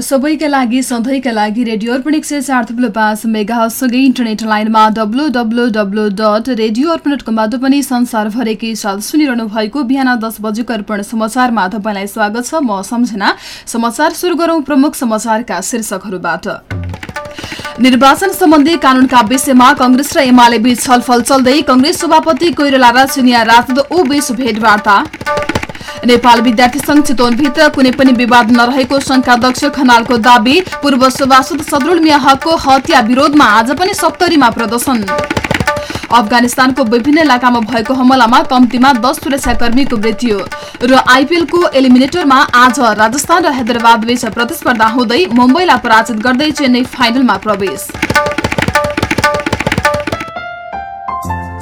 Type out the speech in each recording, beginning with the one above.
सबैका लागि सधैँका लागि रेडियो अर्पण एक सय चार थुप्रो पाँच मेगासँगै इन्टरनेट लाइनमा W W W dot radio Arpan dot कमबाट पनि संसारभरिकै साथ सुनिरहनु भएको बिहान दस बजेको अर्पण समाचारमा तपाईँलाई स्वागत छ। म सम्झना। समाचार सुरु गरौं प्रमुख समाचारका शीर्षकहरूबाट। निर्वाचन सम्बन्धी कानूनका विषयमा कंग्रेस र एमाले बीच छलफल चल्दै कंग्रेस सभापति कोइराला र चिनिया राजद ओ भेटवार्ता। नेपाल विद्यार्थी संघ चितवनभित्र कुनै पनि विवाद नरहेको संघका अध्यक्ष खनालको दावी पूर्व सभासद सदरुल मिया हकको हत्या विरोधमा आज पनि सप्तरीमा प्रदर्शन। अफगानिस्तानको विभिन्न इलाकामा भएको हमलामा कम्तीमा दस सुरक्षाकर्मीको मृत्यु र आइपिएलको एलिमिनेटरमा आज राजस्थान र हैदराबाद बीच प्रतिस्पर्धा हुँदै मुम्बईलाई पराजित गर्दै चेन्नई फाइनलमा प्रवेश।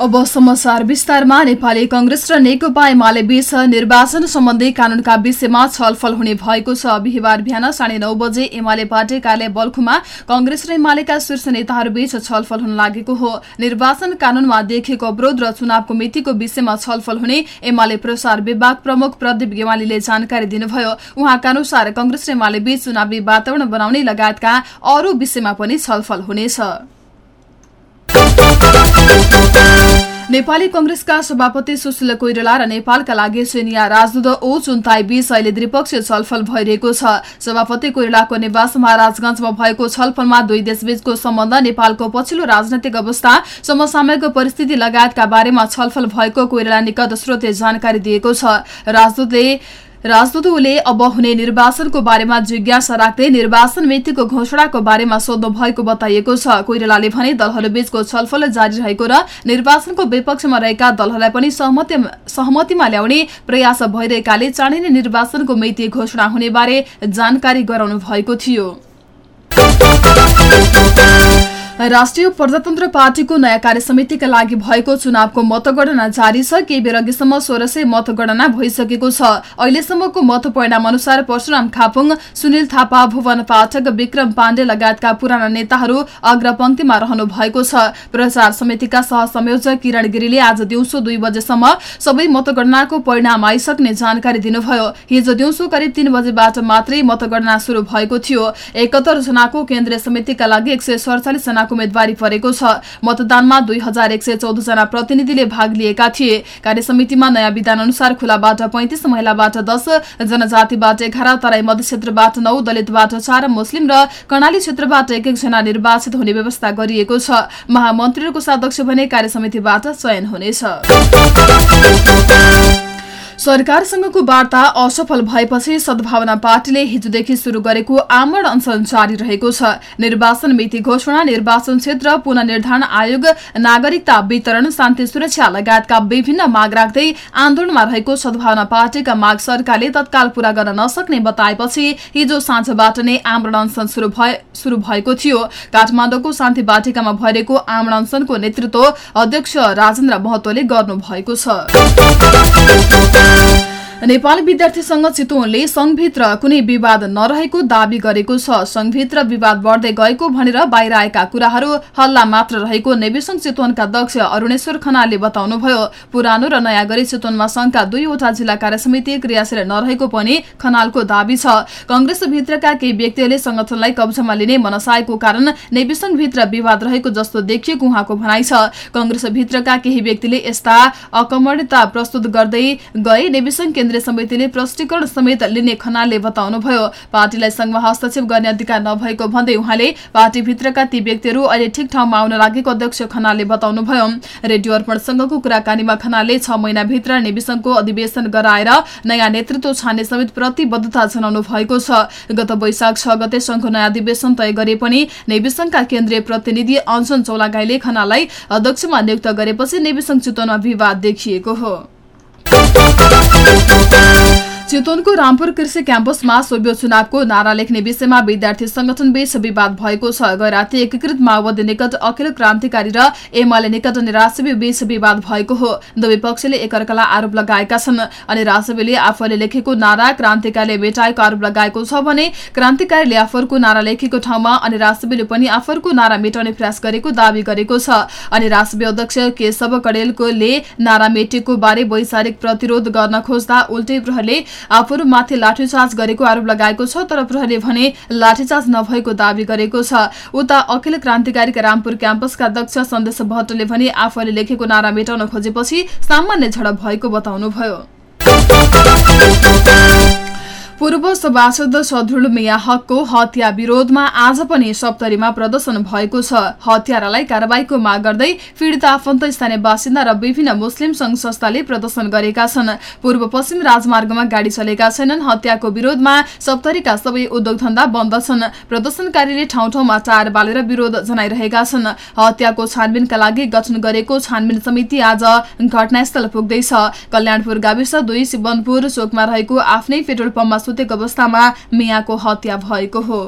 अब समाचार विस्तारमा नेपाली कंग्रेस र नेकपा एमाले बीच निर्वाचन सम्बन्धी कानूनका विषयमा छलफल हुने भएको छ। बिहिबार बिहान साढे नौ बजे एमाले पार्टी कार्यालय बल्खुमा कंग्रेस र एमालेका शीर्ष नेताहरूबीच छलफल हुन लागेको हो। निर्वाचन कानूनमा देखिएको अवरोध र चुनावको मितिको विषयमा छलफल हुने एमाले प्रसार विभाग प्रमुख प्रदीप गेवालीले जानकारी दिनुभयो। उहाँका अनुसार कंग्रेस र एमाले बीच चुनावी वातावरण बनाउने लगायतका अरू विषयमा पनि छलफल हुनेछ। नेपाली कंग्रेसका सभापति सुशील कोइराला र नेपालका लागि सेनिया राजदूत ओ चुन्ताई बीच अहिले द्विपक्षीय छलफल भइरहेको छ। सभापति कोइरालाको निवास महाराजगंजमा भएको छलफलमा दुई देशबीचको सम्बन्ध नेपालको पछिल्लो राजनैतिक अवस्था समसामयिक परिस्थिति लगायतका बारेमा छलफल भएको कोइराला निकट स्रोतले जानकारी दिएको छ। राजदूतले राजदूतले अब हुने निर्वाचनको बारेमा जिज्ञासा राख्दै निर्वाचन मितिको घोषणाको बारेमा सोध्नु भएको बताइएको छ। कोइरालाले भने दलहरूबीचको छलफल जारी रहेको र निर्वाचनको विपक्षमा रहेका दलहरूलाई पनि सहमतिमा ल्याउने प्रयास भइरहेकाले चाँडै नै निर्वाचनको मिति घोषणा हुने बारे जानकारी गराउनु भएको थियो। राष्ट्रिय प्रजातन्त्र पार्टीको नयाँ कार्य समितिका लागि भएको चुनावको मतगणना जारी छ। केही बेर अघिसम्म सोह्र सय मतगणना भइसकेको छ। अहिलेसम्मको मत परिणाम अनुसार परशुराम खापुङ सुनिल थापा भुवन पाठक विक्रम पाण्डे लगायतका पुराना नेताहरू अग्रपंक्तिमा रहनु भएको छ। प्रचार समितिका सहसंयोजक किरण गिरीले आज दिउँसो दुई बजेसम्म सबै मतगणनाको परिणाम आइसक्ने जानकारी दिनुभयो। हिजो दिउँसो करिब तीन बजेबाट मात्रै मतगणना शुरू भएको थियो। एकहत्तर जनाको केन्द्रीय समितिका लागि एक सय जनाको उम्मेद्वारी परेको छ। मतदानमा दुई हजार एक सय चौध जना प्रतिनिधिले भाग लिएका थिए। कार्य समितिमा नयाँ विधान अनुसार खुलाबाट पैंतिस महिलाबाट दस जनजातिबाट एघार तराई मध्य क्षेत्रबाट नौ दलितबाट चार मुस्लिम र कर्णाली क्षेत्रबाट एक एकजना निर्वाचित हुने व्यवस्था गरिएको छ। महामन्त्रीहरूको साध्यक्ष भने कार्य समितिबाट चयन हुनेछ। सरकारसँगको वार्ता असफल भएपछि सद्भावना पार्टीले हिजोदेखि शुरू गरेको आमरण अनशन जारी रहेको छ। निर्वाचन मिति घोषणा निर्वाचन क्षेत्र पुननिर्धारण आयोग नागरिकता वितरण शान्ति सुरक्षा लगायतका विभिन्न माग राख्दै आन्दोलनमा रहेको सद्भावना पार्टीका माग सरकारले तत्काल पूरा गर्न नसक्ने बताएपछि हिजो साँझबाट नै आमरण अनशन शुरू भएको थियो। काठमाडौँको शान्ति बाटिकामा भइरहेको आमरण अनशनको नेतृत्व अध्यक्ष राजेन्द्र महतोले गर्नुभएको छ। नेपाल विद्यार्थी संघ चितवनले संघभित्र कुनै विवाद नरहेको दावी गरेको छ। संघभित्र विवाद बढ्दै गएको भनेर बाहिर आएका कुराहरू हल्ला मात्र रहेको नेविसंघ चितवनका अध्यक्ष अरूणेश्वर खनालले बताउनुभयो। पुरानो र नयाँ गरी चितवनमा संघका दुईवटा जिल्ला कार्य समिति क्रियाशील नरहेको पनि खनालको दावी छ। कंग्रेसभित्रका केही व्यक्तिहरूले संगठनलाई कब्जामा लिने मनसाएको कारण नेविसंघभित्र विवाद रहेको जस्तो देखिएको उहाँको भनाइ छ। कंग्रेसभित्रका केही व्यक्तिले यस्ता अकमणता प्रस्तुत गर्दै गए नेविसंघ केन्द्रीय समितिले प्रष्टीकरण समेत लिने खनालले बताउनुभयो। पार्टीलाई संघमा हस्तक्षेप गर्ने अधिकार नभएको भन्दै उहाँले पार्टीभित्रका ती व्यक्तिहरू अहिले ठिक ठाउँमा आउन लागेको अध्यक्ष खनालले बताउनुभयो। रेडियो अर्पणसँगको कुराकानीमा खनालले छ महिनाभित्र नेविसंघको अधिवेशन गराएर नयाँ नेतृत्व छान्ने समेत प्रतिबद्धता जनाउनु भएको छ। गत वैशाख छ गते संघको नयाँ अधिवेशन तय गरे पनि नेविसंघका केन्द्रीय प्रतिनिधि अञ्चन चौलागाईले खनालाई अध्यक्षमा नियुक्त गरेपछि नेविसंघ चितवनमा विवाद देखिएको हो। thank you चितवनको रामपुर कृषि क्याम्पसमा सोभि चुनावको नारा लेख्ने विषयमा विद्यार्थी संगठन बीच विवाद भएको छ। गैराती एकीकृत माओवादी निकट अखिल क्रान्तिकारी र एमाले निकट निराशवी बीच विवाद भएको हो। दुवै पक्षले एकअर्कालाई आरोप लगाएका छन् अनि रासबीले आफूले लेखेको नारा क्रान्तिकारीले मेटाएको आरोप लगाएको छ भने क्रान्तिकारीले आफूको नारा लेखेको ठाउँमा अनि रासबीले पनि आफूको नारा मेटाउने प्रयास गरेको दावी गरेको छ। अनि रासबी अध्यक्ष केशव कडेलकोले नारा मेटेको बारे वैचारिक प्रतिरोध गर्न खोज्दा उल्टै प्रहरले आफूहरूमाथि लाठीचार्ज गरेको आरोप लगाएको छ तर प्रहरीले भने लाठीचार्ज नभएको दावी गरेको छ। उता अखिल क्रान्तिकारीका रामपुर क्याम्पसका अध्यक्ष सन्देश भट्टले भने आफूले लेखेको नारा मेटाउन खोजेपछि सामान्य झडप भएको बताउनुभयो। पूर्व सभासद सदरुल मिया हकको हत्या विरोधमा आज पनि सप्तरीमा प्रदर्शन भएको छ। हत्यारालाई कारवाहीको माग गर्दै पीड़ित आफन्त स्थानीय बासिन्दा र विभिन्न मुस्लिम संघ संस्थाले प्रदर्शन गरेका छन्। पूर्व पश्चिम राजमार्गमा गाड़ी चलेका छैनन्। हत्याको विरोधमा सप्तरीका सबै उद्योग धन्दा बन्द छन्। प्रदर्शनकारीले ठाउँ ठाउँमा टायर बालेर विरोध जनाइरहेका छन्। हत्याको छानबिनका लागि गठन गरेको छानबिन समिति आज घटनास्थल पुग्दैछ। कल्याणपुर गाविस दुई शिवनपुर चोकमा रहेको आफ्नै पेट्रोल पम्पमा सुतेको अवस्थामा मियाको हत्या भएको हो।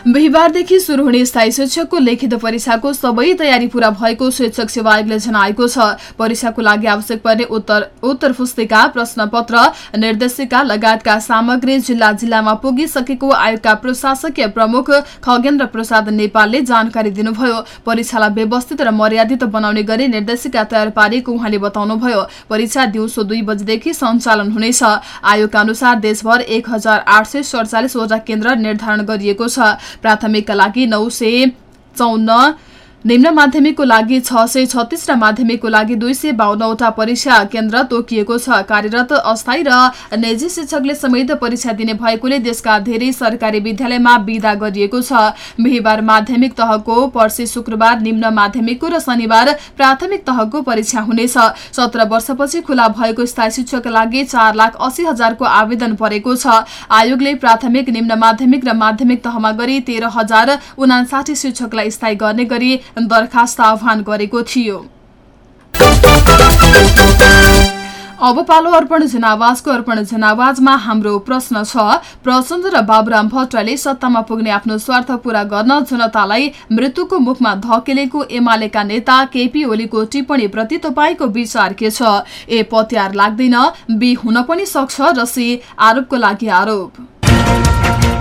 बिहिबारदेखि शुरू हुने स्थायी शिक्षकको लिखित परीक्षाको सबै तयारी पूरा भएको शिक्षक सेवा आयोगले जनाएको छ। परीक्षाको लागि आवश्यक पर्ने उत्तर उत्तर पुस्तिका प्रश्नपत्र निर्देशिका लगायतका सामग्री जिल्ला जिल्लामा पुगिसकेको आयोगका प्रशासकीय प्रमुख खगेन्द्र प्रसाद नेपालले जानकारी दिनुभयो। परीक्षालाई व्यवस्थित र मर्यादित बनाउने गरी निर्देशिका तयार पारेको उहाँले बताउनुभयो। परीक्षा दिउँसो दुई बजेदेखि सञ्चालन हुनेछ। आयोगका अनुसार देशभर एक वटा केन्द्र निर्धारण गरिएको छ। प्राथमिकका लागि नौ सय चौन्न निम्न माध्यमिकको लागि छ सय छत्तीस र माध्यमिकको लागि दुई सय बाहन्नवटा परीक्षा केन्द्र तोकिएको छ। कार्यरत अस्थायी र निजी शिक्षकले समेत परीक्षा दिने भएकोले देशका धेरै सरकारी विद्यालयमा विदा गरिएको छ। बिहिबार माध्यमिक तहको पर्सि शुक्रबार निम्न माध्यमिकको र शनिबार प्राथमिक तहको परीक्षा हुनेछ। सत्र वर्षपछि खुला भएको स्थायी शिक्षकका लागि चार लाख अस्सी हजारको आवेदन परेको छ। आयोगले प्राथमिक निम्न माध्यमिक र माध्यमिक तहमा गरी तेह्र हजार उनासाठी शिक्षकलाई स्थायी गर्ने गरी दरखास्त आह्वान गरेको थियो अब पालो अर्पण जनावाजको अर्पण जनावाजमा हाम्रो प्रश्न छ प्रचण्ड र बाबुराम भट्टले सत्तामा पुग्ने आफ्नो स्वार्थ पूरा गर्न जनतालाई मृत्युको मुखमा धकेलेको एमालेका नेता केपी ओलीको टिप्पणी प्रति तपाईँको विचार के छ ए पत्यार लाग्दैन बी हुन पनि सक्छ र सी आरोपको लागि आरोप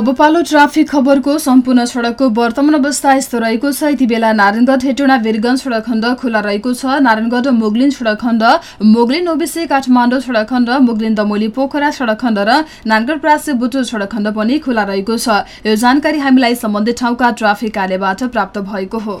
अब पालो ट्राफिक खबरको सम्पूर्ण सड़कको वर्तमान अवस्था यस्तो रहेको छ। यति बेला नारायणगढ हेटोडा वीरगंज सड़क खण्ड खुला रहेको छ। नारायणगढ मोगलिन सड़क खण्ड मोगलिन ओबिसी काठमाडौँ सड़क खण्ड मोगलिन दमोली पोखरा सड़क खण्ड र नानगढ प्रासे बुटो सड़क खण्ड पनि खुला रहेको छ। यो जानकारी हामीलाई सम्बन्धित ठाउँका ट्राफिक कार्यबाट प्राप्त भएको हो।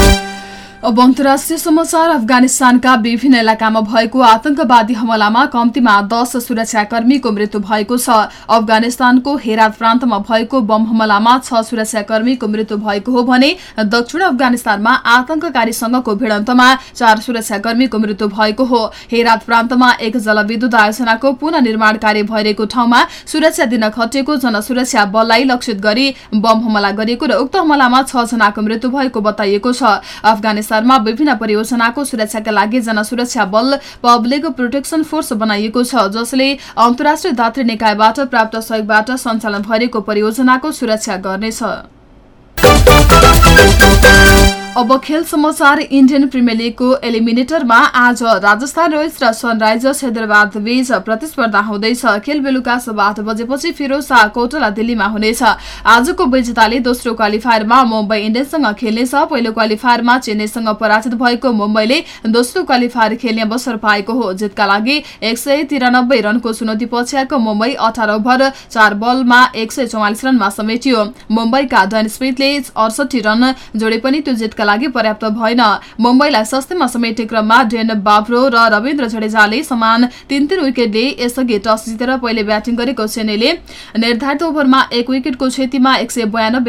अब अन्तर्राष्ट्रिय समाचार अफगानिस्तानका विभिन्न इलाकामा भएको आतंकवादी हमलामा कम्तीमा दस सुरक्षाकर्मीको मृत्यु भएको छ। अफगानिस्तानको हेरात प्रान्तमा भएको बम हमलामा छ सुरक्षाकर्मीको मृत्यु भएको हो भने दक्षिण अफगानिस्तानमा आतंककारीसँगको भिडन्तमा चार सुरक्षाकर्मीको मृत्यु भएको हो। हेरात प्रान्तमा एक जलविद्युत आयोजनाको पुननिर्माण कार्य भइरहेको ठाउँमा सुरक्षा दिन खटिएको जनसुरक्षा बललाई लक्षित गरी बम हमला गरिएको र उक्त हमलामा छ जनाको मृत्यु भएको बताइएको छ। अफगानिस्तान स्तरमा विभिन्न परियोजनाको सुरक्षाका लागि जनसुरक्षा बल पब्लिक प्रोटेक्सन फोर्स बनाइएको छ जसले अन्तर्राष्ट्रिय दात्री निकायबाट प्राप्त सहयोगबाट सञ्चालन भइरहेको परियोजनाको सुरक्षा गर्नेछ। अब खेल समाचार इन्डियन प्रिमियर लिगको एलिमिनेटरमा आज राजस्थान रोयल्स र सनराइजर्स हैदराबाद बीच प्रतिस्पर्धा हुँदैछ। खेल बेलुका सब आठ बजेपछि फिरोज शाह कोटला दिल्लीमा हुनेछ। आजको विजेताले दोस्रो क्वालिफायरमा मुम्बई इन्डियन्ससँग खेल्नेछ। पहिलो क्वालिफायरमा चेन्नईसँग पराजित भएको मुम्बईले दोस्रो क्वालिफायर खेल्ने अवसर पाएको हो। जितका लागि एक रनको चुनौती पछ्याएको मुम्बई अठार ओभर चार बलमा एक रनमा समेटियो। मुम्बईका डन स्मिथले अडसठी रन जोडे पनि त्यो जितका लागि पर्याप्त भएन। मुम्बईलाई सस्तेमा समेट्ने क्रममा डेन बाब्रो र रविन्द्र जडेजाले समान तीन तीन विकेटले यसअघि टस जितेर पहिले ब्याटिङ गरेको चेन्नईले निर्धारित ओभरमा एक विकेटको क्षतिमा एक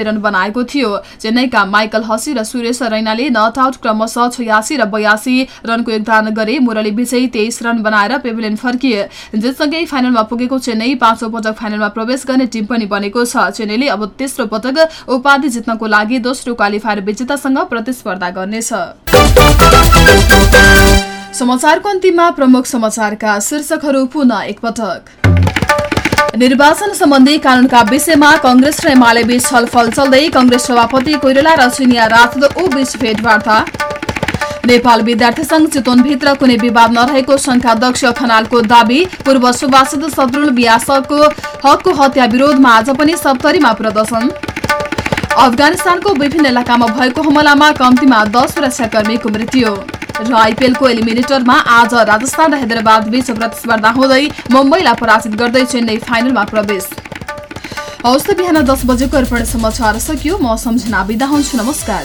रन बनाएको थियो। चेन्नईका माइकल हसी र सुरेश रैनाले नट आउट क्रमशः छयासी र बयासी रनको योगदान गरे मुरली विजयी तेइस रन बनाएर पेभिलियन फर्किए। जितसँगै फाइनलमा पुगेको चेन्नई पाँचौं पटक फाइनलमा प्रवेश गर्ने टिम पनि बनेको छ। चेन्नईले अब तेस्रो पटक उपाधि जित्नको लागि दोस्रो क्वालिफायर विजेतासँग प्रतिस्पर्धा गर्नेछ। निर्वाचन सम्बन्धी कानूनका विषयमा कंग्रेस र एमाले बीच छलफल चल्दै कंग्रेस सभापति कोइराला र चिनिया राथद ओ बीच भेटवार्ता। नेपाल विद्यार्थी संघ चितवनभित्र कुनै विवाद नरहेको संघाध्यक्ष खनालको दावी पूर्व सुभाषित सदरुल बियासको हकको हत्या विरोधमा आज पनि सप्तरीमा प्रदर्शन। अफगानिस्तानको विभिन्न इलाकामा भएको हमलामा कम्तीमा दस सुरक्षाकर्मीको मृत्यु। र आइपिएलको एलिमिनेटरमा आज राजस्थान र हैदराबाद बीच प्रतिस्पर्धा हुँदै मुम्बईलाई पराजित गर्दै चेन्नई फाइनलमा प्रवेश। हौस् बिहान दस बजेको अर्पण समाचार सकियो म सम्झना बिदा हुन्छु नमस्कार।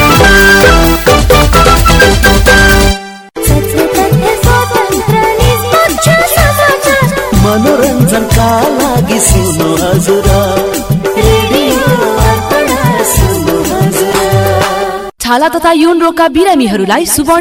मनोरञ्जनका लागि सुन्नु छाला तथा यौन रोगका बिरामीहरूलाई सुवर्ण